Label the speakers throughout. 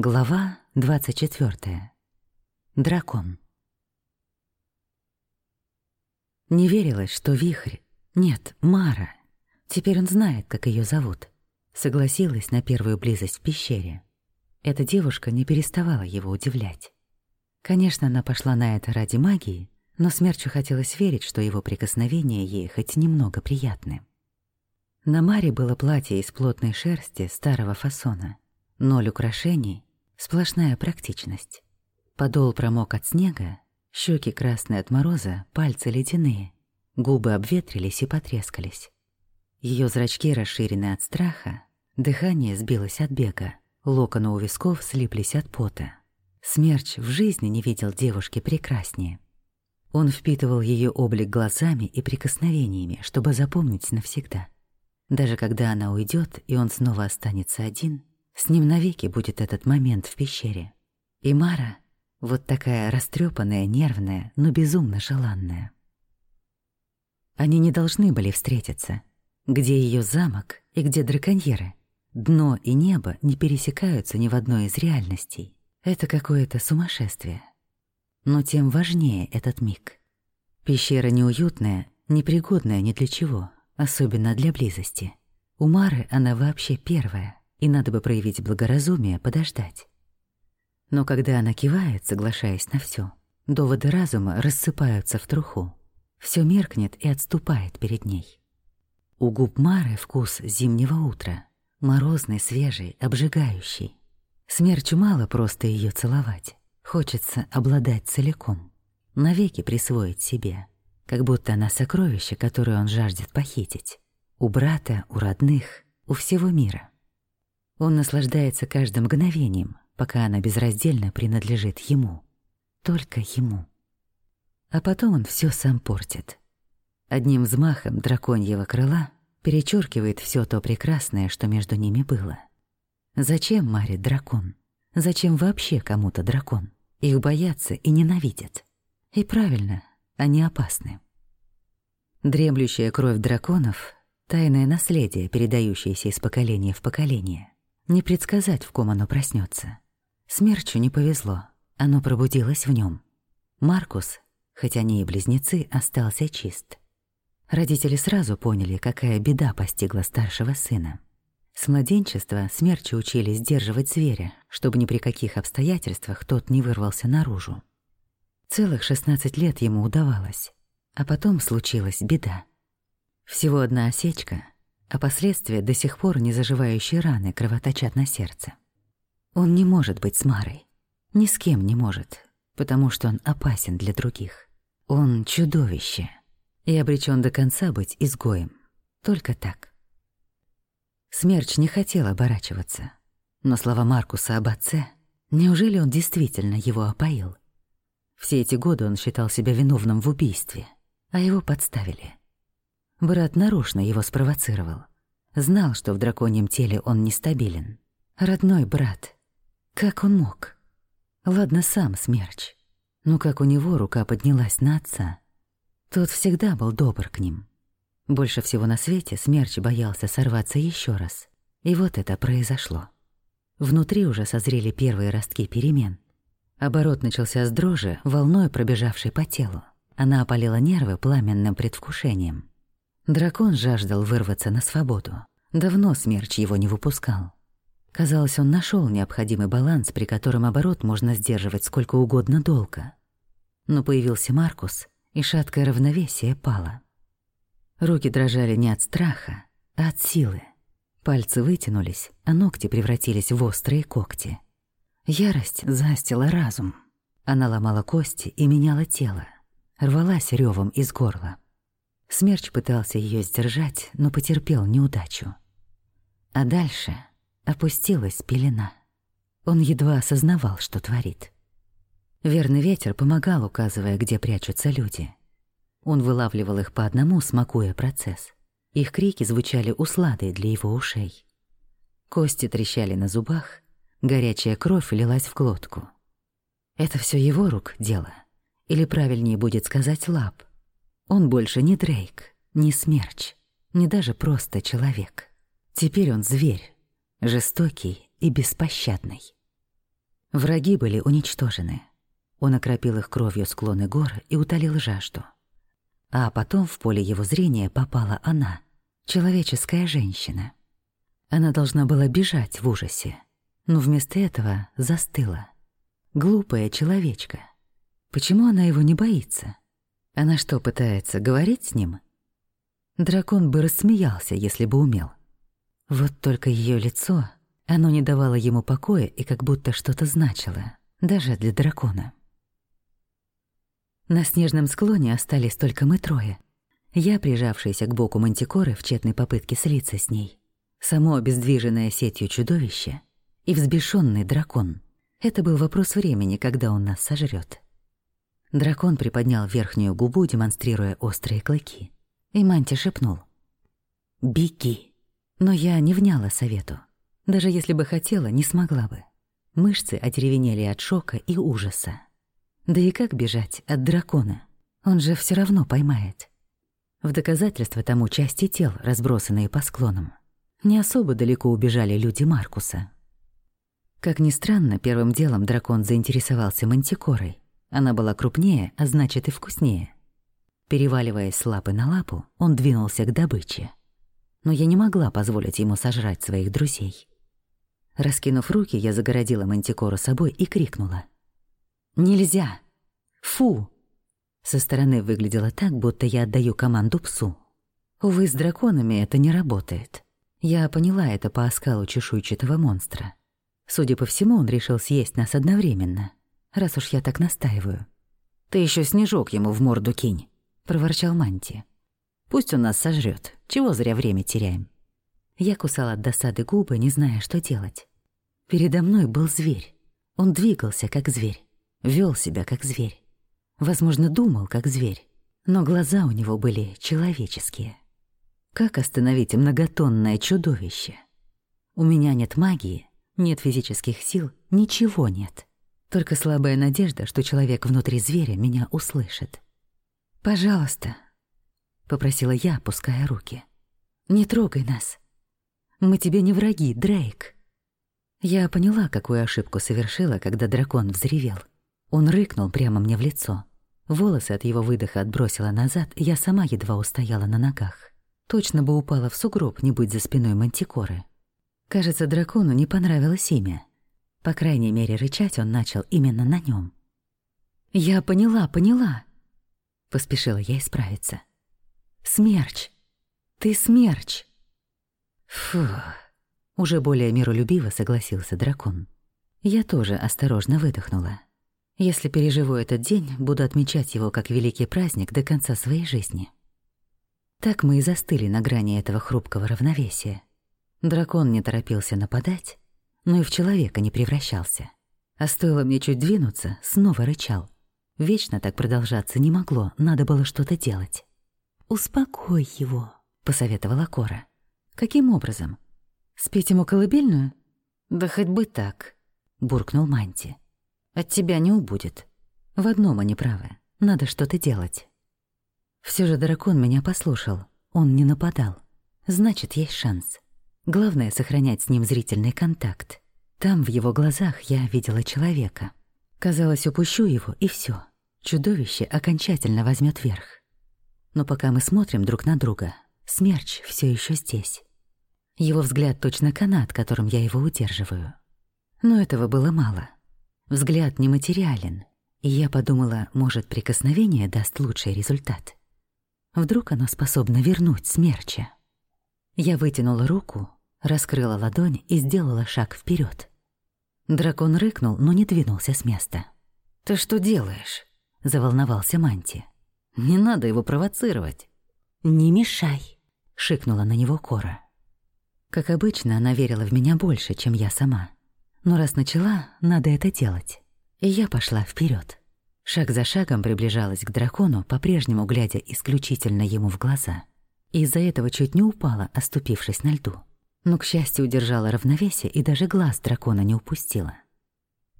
Speaker 1: Глава 24. Дракон. Не верилось, что Вихрь, нет, Мара, теперь он знает, как ее зовут, согласилась на первую близость в пещере. Эта девушка не переставала его удивлять. Конечно, она пошла на это ради магии, но Смерчу хотелось верить, что его прикосновения ей хоть немного приятны. На Маре было платье из плотной шерсти старого фасона, ноль украшений Сплошная практичность. Подол промок от снега, щеки красные от мороза, пальцы ледяные, губы обветрились и потрескались. Ее зрачки расширены от страха, дыхание сбилось от бега, локоны у висков слиплись от пота. Смерч в жизни не видел девушки прекраснее. Он впитывал ее облик глазами и прикосновениями, чтобы запомнить навсегда. Даже когда она уйдет, и он снова останется один, с ним навеки будет этот момент в пещере. И Мара, вот такая растрепанная, нервная, но безумно желанная. Они не должны были встретиться. Где ее замок и где драконьеры? Дно и небо не пересекаются ни в одной из реальностей. Это какое-то сумасшествие. Но тем важнее этот миг. Пещера неуютная, непригодная ни для чего, особенно для близости. У Мары она вообще первая и надо бы проявить благоразумие, подождать. Но когда она кивает, соглашаясь на все, доводы разума рассыпаются в труху. Все меркнет и отступает перед ней. У губ Мары вкус зимнего утра, морозный, свежий, обжигающий. Смерчу мало просто ее целовать, хочется обладать целиком, навеки присвоить себе, как будто она сокровище, которое он жаждет похитить. У брата, у родных, у всего мира. Он наслаждается каждым мгновением, пока она безраздельно принадлежит ему. Только ему. А потом он все сам портит. Одним взмахом драконьего крыла перечеркивает все то прекрасное, что между ними было. Зачем Маре дракон? Зачем вообще кому-то дракон? Их боятся и ненавидят. И правильно, они опасны. Дремлющая кровь драконов — тайное наследие, передающееся из поколения в поколение — не предсказать, в ком оно проснется. Смерчу не повезло, оно пробудилось в нем. Маркус, хоть они и близнецы, остался чист. Родители сразу поняли, какая беда постигла старшего сына. С младенчества смерчи учили сдерживать зверя, чтобы ни при каких обстоятельствах тот не вырвался наружу. Целых 16 лет ему удавалось, а потом случилась беда. Всего одна осечка — а последствия до сих пор не заживающие раны кровоточат на сердце. Он не может быть с Марой. Ни с кем не может, потому что он опасен для других. Он чудовище и обречен до конца быть изгоем. Только так. Смерч не хотел оборачиваться, но слова Маркуса об отце, неужели он действительно его опоил? Все эти годы он считал себя виновным в убийстве, а его подставили. Брат нарочно его спровоцировал. Знал, что в драконьем теле он нестабилен. Родной брат. Как он мог? Ладно, сам смерч. Но как у него рука поднялась на отца? Тот всегда был добр к ним. Больше всего на свете смерч боялся сорваться еще раз. И вот это произошло. Внутри уже созрели первые ростки перемен. Оборот начался с дрожи, волной пробежавшей по телу. Она опалила нервы пламенным предвкушением. Дракон жаждал вырваться на свободу. Давно смерч его не выпускал. Казалось, он нашел необходимый баланс, при котором оборот можно сдерживать сколько угодно долго. Но появился Маркус, и шаткое равновесие пало. Руки дрожали не от страха, а от силы. Пальцы вытянулись, а ногти превратились в острые когти. Ярость застила разум. Она ломала кости и меняла тело, рвалась ревом из горла. Смерч пытался ее сдержать, но потерпел неудачу. А дальше опустилась пелена. Он едва осознавал, что творит. Верный ветер помогал, указывая, где прячутся люди. Он вылавливал их по одному, смакуя процесс. Их крики звучали усладой для его ушей. Кости трещали на зубах, горячая кровь лилась в глотку. Это все его рук дело. Или правильнее будет сказать лап. Он больше не Дрейк, не Смерч, не даже просто человек. Теперь он зверь, жестокий и беспощадный. Враги были уничтожены. Он окропил их кровью склоны гор и утолил жажду. А потом в поле его зрения попала она, человеческая женщина. Она должна была бежать в ужасе, но вместо этого застыла. Глупая человечка. Почему она его не боится? Она что, пытается говорить с ним? Дракон бы рассмеялся, если бы умел. Вот только ее лицо, оно не давало ему покоя и как будто что-то значило, даже для дракона. На снежном склоне остались только мы трое. Я, прижавшаяся к боку мантикоры в тщетной попытке слиться с ней, само обездвиженное сетью чудовище и взбешенный дракон. Это был вопрос времени, когда он нас сожрет. Дракон приподнял верхнюю губу, демонстрируя острые клыки. И Манти шепнул. «Беги!» Но я не вняла совету. Даже если бы хотела, не смогла бы. Мышцы одеревенели от шока и ужаса. Да и как бежать от дракона? Он же все равно поймает. В доказательство тому части тел, разбросанные по склонам. Не особо далеко убежали люди Маркуса. Как ни странно, первым делом дракон заинтересовался мантикорой. Она была крупнее, а значит и вкуснее. Переваливаясь с лапы на лапу, он двинулся к добыче но я не могла позволить ему сожрать своих друзей. Раскинув руки, я загородила Мантикору собой и крикнула. «Нельзя! Фу!» Со стороны выглядело так, будто я отдаю команду псу. Увы, с драконами это не работает. Я поняла это по оскалу чешуйчатого монстра. Судя по всему, он решил съесть нас одновременно, раз уж я так настаиваю. «Ты еще снежок ему в морду кинь», — проворчал Манти. Пусть он нас сожрет. Чего зря время теряем? Я кусала от досады губы, не зная, что делать. Передо мной был зверь. Он двигался, как зверь. вел себя, как зверь. Возможно, думал, как зверь. Но глаза у него были человеческие. Как остановить многотонное чудовище? У меня нет магии, нет физических сил, ничего нет. Только слабая надежда, что человек внутри зверя меня услышит. «Пожалуйста», — попросила я, опуская руки. «Не трогай нас. Мы тебе не враги, Дрейк». Я поняла, какую ошибку совершила, когда дракон взревел. Он рыкнул прямо мне в лицо. Волосы от его выдоха отбросила назад, и я сама едва устояла на ногах. Точно бы упала в сугроб, не быть за спиной мантикоры. Кажется, дракону не понравилось имя. По крайней мере, рычать он начал именно на нем. «Я поняла, поняла!» Поспешила я исправиться. Смерч! Ты смерч!» «Фу!» — уже более миролюбиво согласился дракон. Я тоже осторожно выдохнула. Если переживу этот день, буду отмечать его как великий праздник до конца своей жизни. Так мы и застыли на грани этого хрупкого равновесия. Дракон не торопился нападать, но и в человека не превращался. А стоило мне чуть двинуться, снова рычал. Вечно так продолжаться не могло, надо было что-то делать. «Успокой его», — посоветовала Кора. «Каким образом? Спеть ему колыбельную?» «Да хоть бы так», — буркнул Манти. «От тебя не убудет. В одном они правы. Надо что-то делать». Все же дракон меня послушал. Он не нападал. Значит, есть шанс. Главное — сохранять с ним зрительный контакт. Там, в его глазах, я видела человека. Казалось, упущу его, и все. Чудовище окончательно возьмет верх. Но пока мы смотрим друг на друга, смерч все еще здесь. Его взгляд точно канат, которым я его удерживаю. Но этого было мало. Взгляд нематериален, и я подумала, может, прикосновение даст лучший результат. Вдруг оно способно вернуть смерча. Я вытянула руку, раскрыла ладонь и сделала шаг вперед. Дракон рыкнул, но не двинулся с места. «Ты что делаешь?» — заволновался Манти. Не надо его провоцировать. «Не мешай», — шикнула на него Кора. Как обычно, она верила в меня больше, чем я сама. Но раз начала, надо это делать. И я пошла вперед. Шаг за шагом приближалась к дракону, по-прежнему глядя исключительно ему в глаза. Из-за этого чуть не упала, оступившись на льду. Но, к счастью, удержала равновесие и даже глаз дракона не упустила.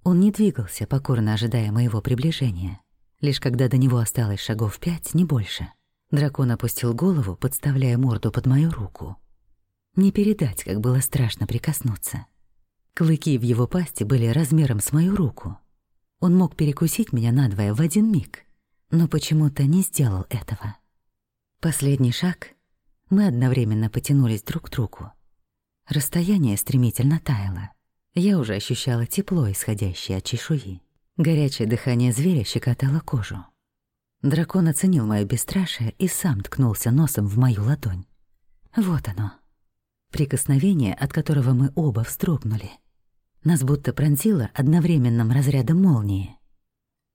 Speaker 1: Он не двигался, покорно ожидая моего приближения. Лишь когда до него осталось шагов пять, не больше. Дракон опустил голову, подставляя морду под мою руку. Не передать, как было страшно прикоснуться. Клыки в его пасти были размером с мою руку. Он мог перекусить меня надвое в один миг, но почему-то не сделал этого. Последний шаг — мы одновременно потянулись друг к другу. Расстояние стремительно таяло. Я уже ощущала тепло, исходящее от чешуи. Горячее дыхание зверя щекотало кожу. Дракон оценил моё бесстрашие и сам ткнулся носом в мою ладонь. Вот оно. Прикосновение, от которого мы оба вздрогнули. Нас будто пронзило одновременным разрядом молнии.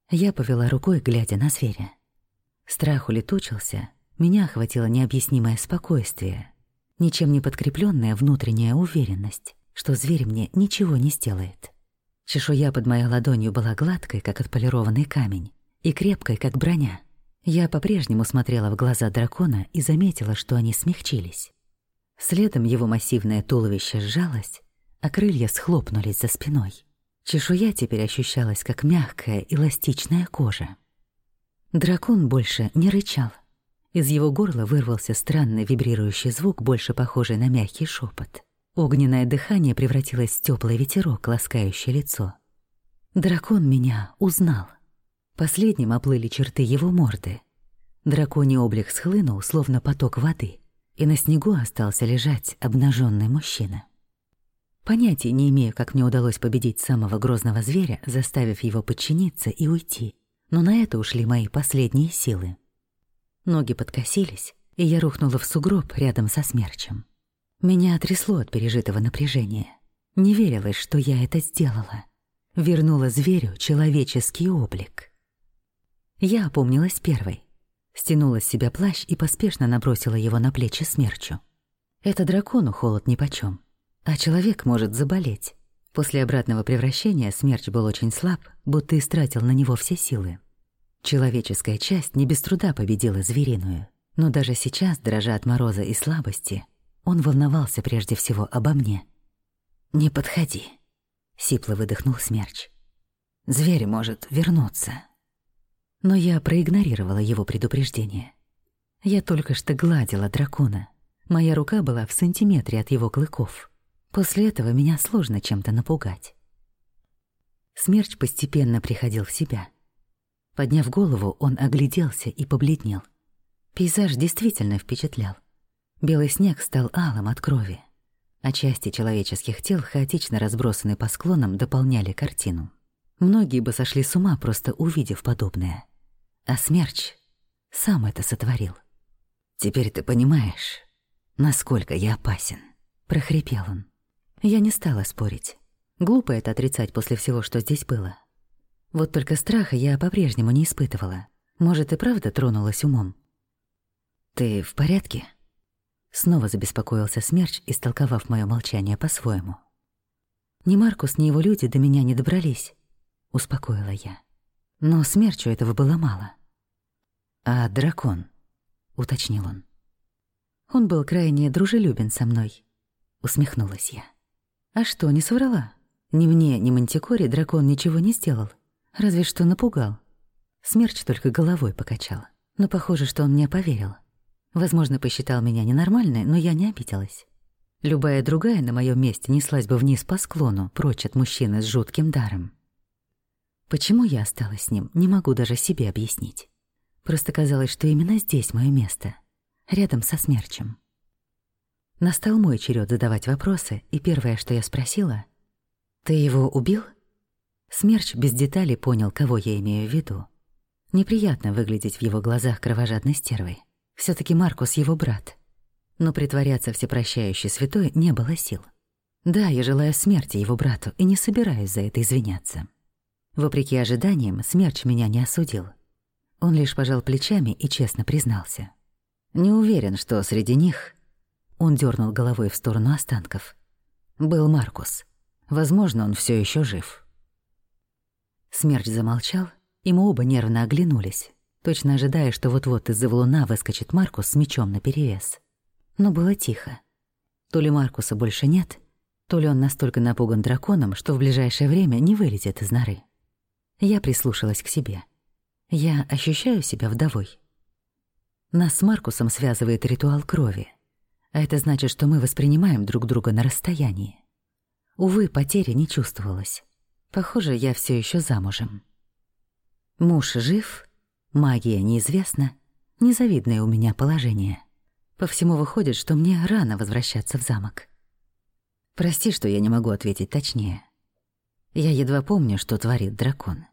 Speaker 1: Я повела рукой, глядя на зверя. Страх улетучился, меня охватило необъяснимое спокойствие, ничем не подкрепленная внутренняя уверенность, что зверь мне ничего не сделает. Чешуя под моей ладонью была гладкой, как отполированный камень, и крепкой, как броня. Я по-прежнему смотрела в глаза дракона и заметила, что они смягчились. Следом его массивное туловище сжалось, а крылья схлопнулись за спиной. Чешуя теперь ощущалась, как мягкая, эластичная кожа. Дракон больше не рычал. Из его горла вырвался странный вибрирующий звук, больше похожий на мягкий шепот. Огненное дыхание превратилось в теплый ветерок, ласкающий лицо. Дракон меня узнал. Последним оплыли черты его морды. Драконий облик схлынул, словно поток воды, и на снегу остался лежать обнаженный мужчина. Понятия не имею, как мне удалось победить самого грозного зверя, заставив его подчиниться и уйти, но на это ушли мои последние силы. Ноги подкосились, и я рухнула в сугроб рядом со смерчем. Меня трясло от пережитого напряжения. Не верилось, что я это сделала. Вернула зверю человеческий облик. Я опомнилась первой. Стянула с себя плащ и поспешно набросила его на плечи смерчу. Это дракону холод нипочём, а человек может заболеть. После обратного превращения смерч был очень слаб, будто истратил на него все силы. Человеческая часть не без труда победила звериную, но даже сейчас, дрожа от мороза и слабости, он волновался прежде всего обо мне. «Не подходи», — сипло выдохнул смерч. «Зверь может вернуться». Но я проигнорировала его предупреждение. Я только что гладила дракона. Моя рука была в сантиметре от его клыков. После этого меня сложно чем-то напугать. Смерч постепенно приходил в себя. Подняв голову, он огляделся и побледнел. Пейзаж действительно впечатлял. Белый снег стал алым от крови, а части человеческих тел, хаотично разбросанные по склонам, дополняли картину. Многие бы сошли с ума, просто увидев подобное. А смерч сам это сотворил. «Теперь ты понимаешь, насколько я опасен», — прохрипел он. Я не стала спорить. Глупо это отрицать после всего, что здесь было. Вот только страха я по-прежнему не испытывала. Может, и правда тронулась умом. «Ты в порядке?» Снова забеспокоился Смерч, истолковав моё молчание по-своему. «Ни Маркус, ни его люди до меня не добрались», — успокоила я. Но Смерчу этого было мало. «А дракон?» — уточнил он. «Он был крайне дружелюбен со мной», — усмехнулась я. «А что, не соврала? Ни мне, ни Мантикоре дракон ничего не сделал, разве что напугал. Смерч только головой покачал, но похоже, что он мне поверил. Возможно, посчитал меня ненормальной, но я не обиделась. Любая другая на моем месте неслась бы вниз по склону, прочь от мужчины с жутким даром. Почему я осталась с ним, не могу даже себе объяснить. Просто казалось, что именно здесь мое место, рядом со смерчем. Настал мой черед задавать вопросы, и первое, что я спросила, «Ты его убил?» Смерч без деталей понял, кого я имею в виду. Неприятно выглядеть в его глазах кровожадной стервой все таки Маркус его брат. Но притворяться всепрощающей святой не было сил. Да, я желаю смерти его брату и не собираюсь за это извиняться. Вопреки ожиданиям, смерч меня не осудил. Он лишь пожал плечами и честно признался. Не уверен, что среди них... Он дернул головой в сторону останков. Был Маркус. Возможно, он все еще жив. Смерч замолчал, и мы оба нервно оглянулись точно ожидая, что вот-вот из-за валуна выскочит Маркус с мечом наперевес. Но было тихо. То ли Маркуса больше нет, то ли он настолько напуган драконом, что в ближайшее время не вылезет из норы. Я прислушалась к себе. Я ощущаю себя вдовой. Нас с Маркусом связывает ритуал крови, а это значит, что мы воспринимаем друг друга на расстоянии. Увы, потери не чувствовалось. Похоже, я все еще замужем. Муж жив, магия неизвестна, незавидное у меня положение. По всему выходит, что мне рано возвращаться в замок. Прости, что я не могу ответить точнее. Я едва помню, что творит дракон.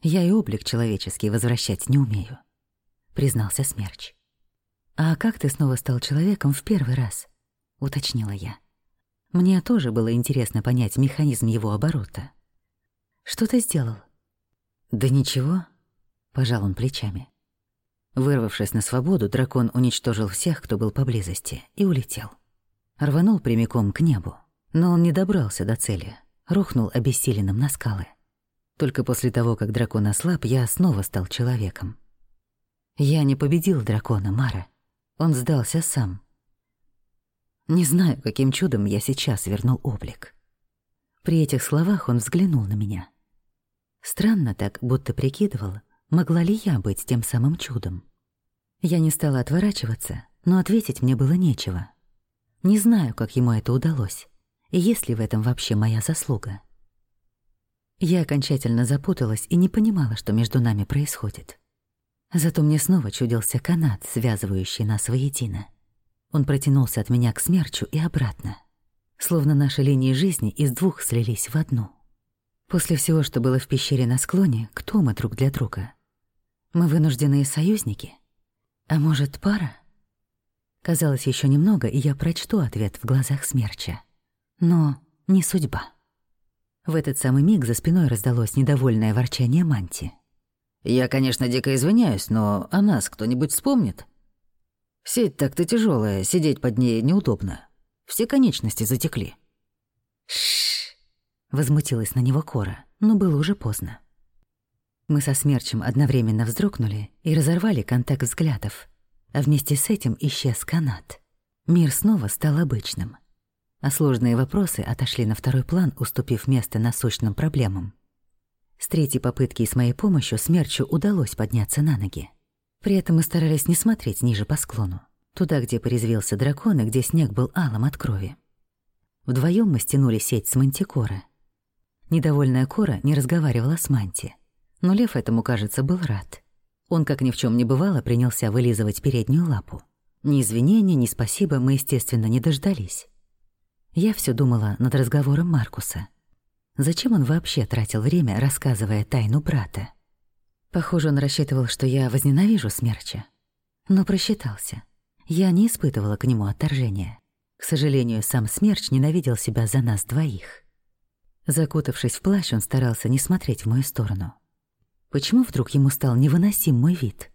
Speaker 1: Я и облик человеческий возвращать не умею, признался Смерч. А как ты снова стал человеком в первый раз? уточнила я. Мне тоже было интересно понять механизм его оборота. Что ты сделал? Да ничего, пожал он плечами. Вырвавшись на свободу, дракон уничтожил всех, кто был поблизости, и улетел. Рванул прямиком к небу, но он не добрался до цели, рухнул обессиленным на скалы. Только после того, как дракон ослаб, я снова стал человеком. Я не победил дракона, Мара. Он сдался сам. Не знаю, каким чудом я сейчас вернул облик. При этих словах он взглянул на меня. Странно так, будто прикидывал, могла ли я быть тем самым чудом. Я не стала отворачиваться, но ответить мне было нечего. Не знаю, как ему это удалось, и есть ли в этом вообще моя заслуга. Я окончательно запуталась и не понимала, что между нами происходит. Зато мне снова чудился канат, связывающий нас воедино. Он протянулся от меня к смерчу и обратно. Словно наши линии жизни из двух слились в одну. После всего, что было в пещере на склоне, кто мы друг для друга? Мы вынужденные союзники? А может, пара? Казалось, еще немного, и я прочту ответ в глазах смерча. Но не судьба. В этот самый миг за спиной раздалось недовольное ворчание Манти.
Speaker 2: «Я, конечно, дико извиняюсь, но о нас кто-нибудь вспомнит?» Сеть так-то тяжелая, сидеть под ней неудобно. Все конечности затекли.
Speaker 1: Шш! Возмутилась на него Кора, но было уже поздно. Мы со смерчем одновременно вздрогнули и разорвали контакт взглядов, а вместе с этим исчез канат. Мир снова стал обычным, а сложные вопросы отошли на второй план, уступив место насущным проблемам. С третьей попытки и с моей помощью смерчу удалось подняться на ноги. При этом мы старались не смотреть ниже по склону, туда, где порезвился дракон и где снег был алым от крови. Вдвоем мы стянули сеть с мантикора. Недовольная Кора не разговаривала с Манти, но лев этому, кажется, был рад. Он, как ни в чем не бывало, принялся вылизывать переднюю лапу. Ни извинения, ни спасибо мы, естественно, не дождались. Я все думала над разговором Маркуса. Зачем он вообще тратил время, рассказывая тайну брата? Похоже, он рассчитывал, что я возненавижу смерча. Но просчитался. Я не испытывала к нему отторжения. К сожалению, сам смерч ненавидел себя за нас двоих. Закутавшись в плащ, он старался не смотреть в мою сторону. Почему вдруг ему стал невыносим мой вид?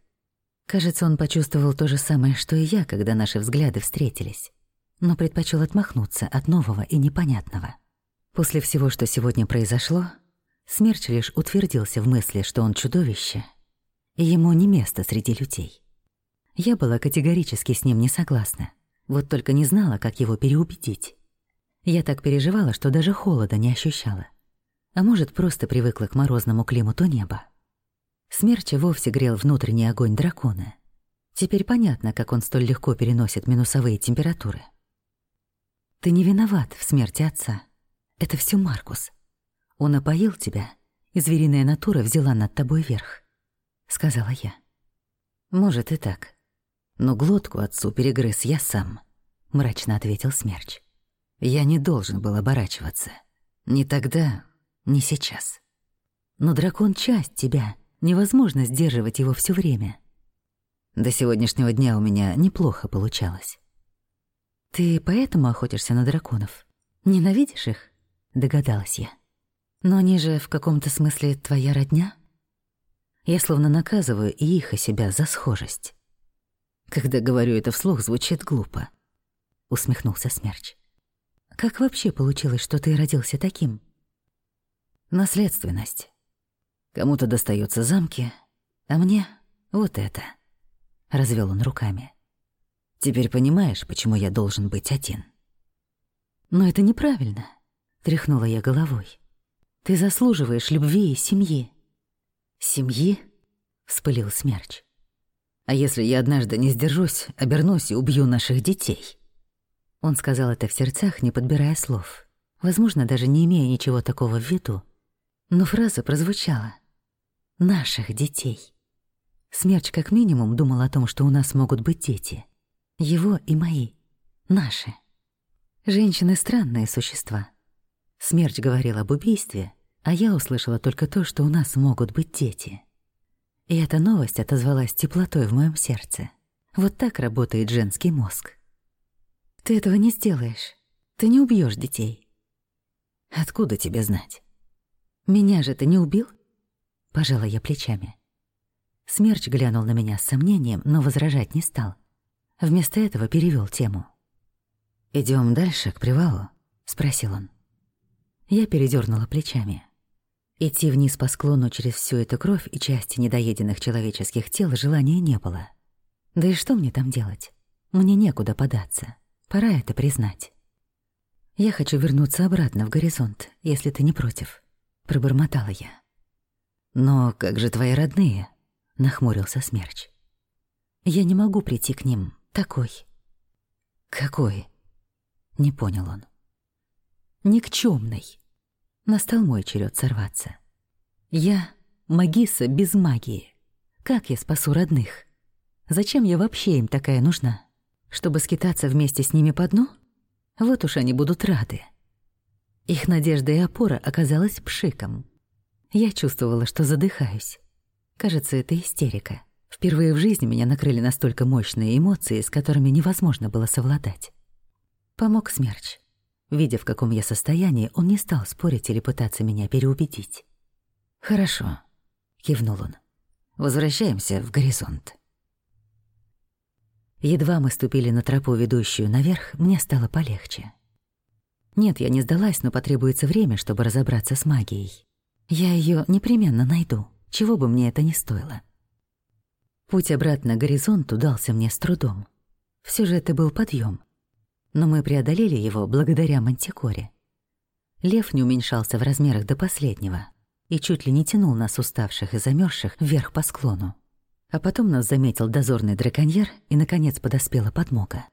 Speaker 1: Кажется, он почувствовал то же самое, что и я, когда наши взгляды встретились, но предпочел отмахнуться от нового и непонятного. После всего, что сегодня произошло, Смерч лишь утвердился в мысли, что он чудовище, и ему не место среди людей. Я была категорически с ним не согласна, вот только не знала, как его переубедить. Я так переживала, что даже холода не ощущала. А может, просто привыкла к морозному климату неба. Смерча вовсе грел внутренний огонь дракона. Теперь понятно, как он столь легко переносит минусовые температуры. Ты не виноват в смерти отца. Это все Маркус. Он опоил тебя, и звериная натура взяла над тобой верх», — сказала я. «Может и так. Но глотку отцу перегрыз я сам», — мрачно ответил Смерч. «Я не должен был оборачиваться. Ни тогда, ни сейчас. Но дракон — часть тебя, невозможно сдерживать его все время. До сегодняшнего дня у меня неплохо получалось». «Ты поэтому охотишься на драконов? Ненавидишь их?» — догадалась я. Но они же в каком-то смысле твоя родня? Я словно наказываю и их, и себя за схожесть. Когда говорю это вслух, звучит глупо. Усмехнулся Смерч. Как вообще получилось, что ты родился таким? Наследственность. Кому-то достаются замки, а мне вот это. Развел он руками. Теперь понимаешь, почему я должен быть один? Но это неправильно, тряхнула я головой. Ты заслуживаешь любви и семьи». «Семьи?» — вспылил Смерч. «А если я однажды не сдержусь, обернусь и убью наших детей?» Он сказал это в сердцах, не подбирая слов. возможно, даже не имея ничего такого в виду. Но фраза прозвучала. «Наших детей». Смерч как минимум думал о том, что у нас могут быть дети. Его и мои. Наши. Женщины — странные существа. Смерч говорил об убийстве, а я услышала только то, что у нас могут быть дети. И эта новость отозвалась теплотой в моем сердце. Вот так работает женский мозг. Ты этого не сделаешь. Ты не убьешь детей.
Speaker 2: Откуда тебе знать?
Speaker 1: Меня же ты не убил? Пожала я плечами. Смерч глянул на меня с сомнением, но возражать не стал. Вместо этого перевел тему.
Speaker 2: Идем дальше, к привалу?» — спросил он.
Speaker 1: Я передернула плечами. Идти вниз по склону через всю эту кровь и части недоеденных человеческих тел желания не было. Да и что мне там делать? Мне некуда податься. Пора это признать. Я хочу вернуться обратно в горизонт, если ты не против. Пробормотала я.
Speaker 2: «Но как же твои родные?» — нахмурился Смерч.
Speaker 1: «Я не могу прийти к ним, такой».
Speaker 2: «Какой?»
Speaker 1: — не понял он. «Никчёмный». Настал мой черед сорваться. «Я — магиса без магии. Как я спасу родных? Зачем я вообще им такая нужна?» Чтобы скитаться вместе с ними по дну? Вот уж они будут рады. Их надежда и опора оказалась пшиком. Я чувствовала, что задыхаюсь. Кажется, это истерика. Впервые в жизни меня накрыли настолько мощные эмоции, с которыми невозможно было совладать. Помог смерч. Видя, в каком я состоянии, он не стал спорить или пытаться меня переубедить.
Speaker 2: «Хорошо», — кивнул он. «Возвращаемся в горизонт».
Speaker 1: Едва мы ступили на тропу, ведущую наверх, мне стало полегче. Нет, я не сдалась, но потребуется время, чтобы разобраться с магией. Я ее непременно найду, чего бы мне это ни стоило. Путь обратно к горизонту дался мне с трудом. Все же это был подъем, Но мы преодолели его благодаря мантикоре. Лев не уменьшался в размерах до последнего и чуть ли не тянул нас уставших и замерзших вверх по склону. А потом нас заметил дозорный драконьер, и, наконец, подоспела подмога.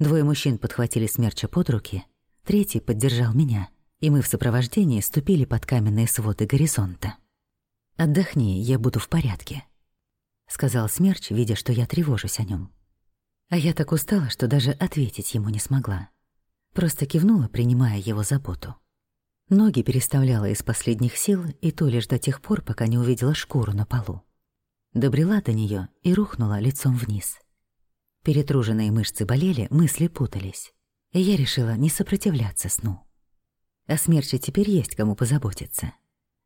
Speaker 1: Двое мужчин подхватили смерча под руки, третий поддержал меня, и мы в сопровождении ступили под каменные своды горизонта. «Отдохни, я буду в порядке», — сказал смерч, видя, что я тревожусь о нем. А я так устала, что даже ответить ему не смогла. Просто кивнула, принимая его заботу. Ноги переставляла из последних сил, и то лишь до тех пор, пока не увидела шкуру на полу. Добрела до нее и рухнула лицом вниз. Перетруженные мышцы болели, мысли путались. И я решила не сопротивляться сну. О смерти теперь есть кому позаботиться.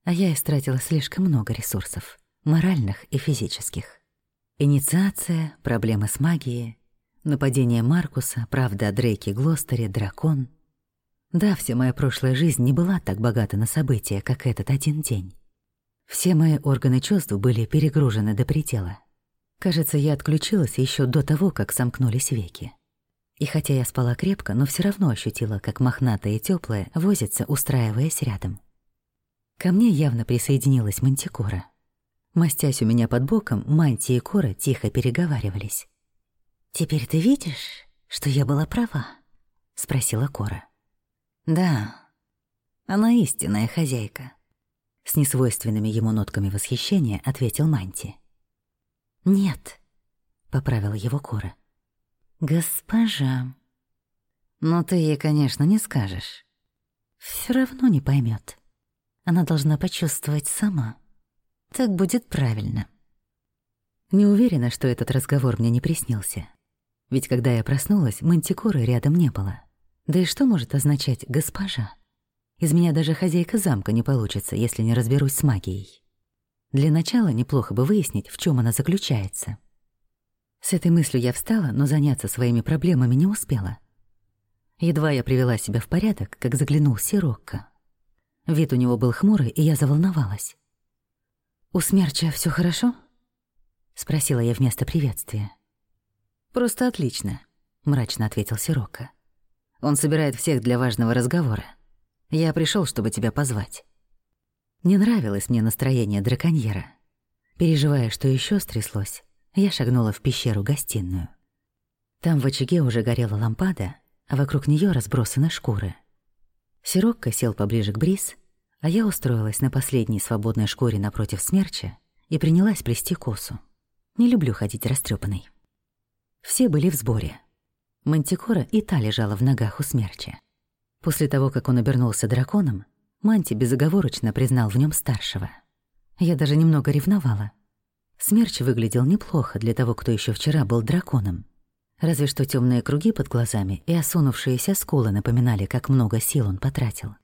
Speaker 1: А я истратила слишком много ресурсов, моральных и физических. Инициация, проблемы с магией, нападение Маркуса, правда о Дрейке Глостере, дракон. Да, вся моя прошлая жизнь не была так богата на события, как этот один день. Все мои органы чувств были перегружены до предела. Кажется, я отключилась еще до того, как сомкнулись веки. И хотя я спала крепко, но все равно ощутила, как мохнатая и теплая возится, устраиваясь рядом. Ко мне явно присоединилась мантикора. Мастясь у меня под боком, мантия и кора тихо переговаривались. «Теперь ты видишь, что я была права?» — спросила кора.
Speaker 2: «Да, она истинная хозяйка»,
Speaker 1: с несвойственными ему нотками восхищения ответил Манти. «Нет», — поправила его Кора. «Госпожа».
Speaker 2: «Но ты ей, конечно, не скажешь».
Speaker 1: Все равно не поймет. Она должна почувствовать сама. Так будет правильно». Не уверена, что этот разговор мне не приснился. Ведь когда я проснулась, мантикоры рядом не было. Да и что может означать «госпожа»? Из меня даже хозяйка замка не получится, если не разберусь с магией. Для начала неплохо бы выяснить, в чем она заключается. С этой мыслью я встала, но заняться своими проблемами не успела. Едва я привела себя в порядок, как заглянул Сирокко. Вид у него был хмурый, и я заволновалась. «У смерча все хорошо?» — спросила я вместо приветствия.
Speaker 2: «Просто отлично», — мрачно ответил Сирокко. «Он собирает всех для важного разговора. Я пришел, чтобы тебя позвать».
Speaker 1: Не нравилось мне настроение драконьера. Переживая, что еще стряслось, я шагнула в пещеру-гостиную. Там в очаге уже горела лампада, а вокруг нее разбросаны шкуры. Сирокко сел поближе к Брис, а я устроилась на последней свободной шкуре напротив смерча и принялась плести косу. Не люблю ходить растрепанной. Все были в сборе. Мантикора и та лежала в ногах у смерча. После того, как он обернулся драконом, Манти безоговорочно признал в нем старшего. Я даже немного ревновала. Смерч выглядел неплохо для того, кто еще вчера был драконом. Разве что темные круги под глазами и осунувшиеся скулы напоминали, как много сил он потратил.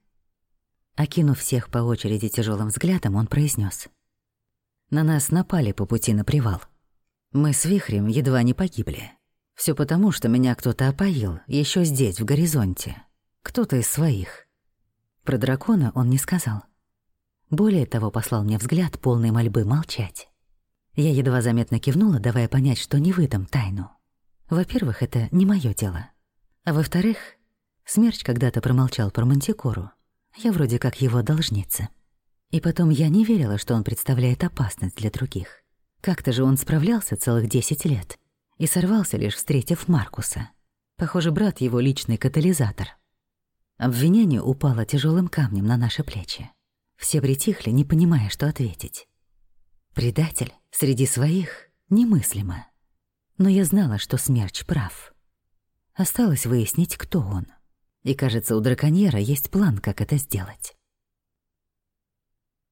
Speaker 1: Окинув всех по очереди тяжелым взглядом, он произнес: «На нас напали по пути на привал. Мы с Вихрем едва не погибли. Все потому, что меня кто-то опоил, еще здесь, в горизонте. Кто-то из своих. Про дракона он не сказал. Более того, послал мне взгляд, полный мольбы молчать. Я едва заметно кивнула, давая понять, что не выдам тайну. Во-первых, это не мое дело. А во-вторых, Смерч когда-то промолчал про Мантикору. Я вроде как его должница. И потом я не верила, что он представляет опасность для других. Как-то же он справлялся целых десять лет и сорвался, лишь встретив Маркуса. Похоже, брат его личный катализатор. Обвинение упало тяжелым камнем на наши плечи. Все притихли, не понимая, что ответить. Предатель среди своих немыслимо. Но я знала, что Смерч прав. Осталось выяснить, кто он. И, кажется, у драконьера есть план, как это сделать.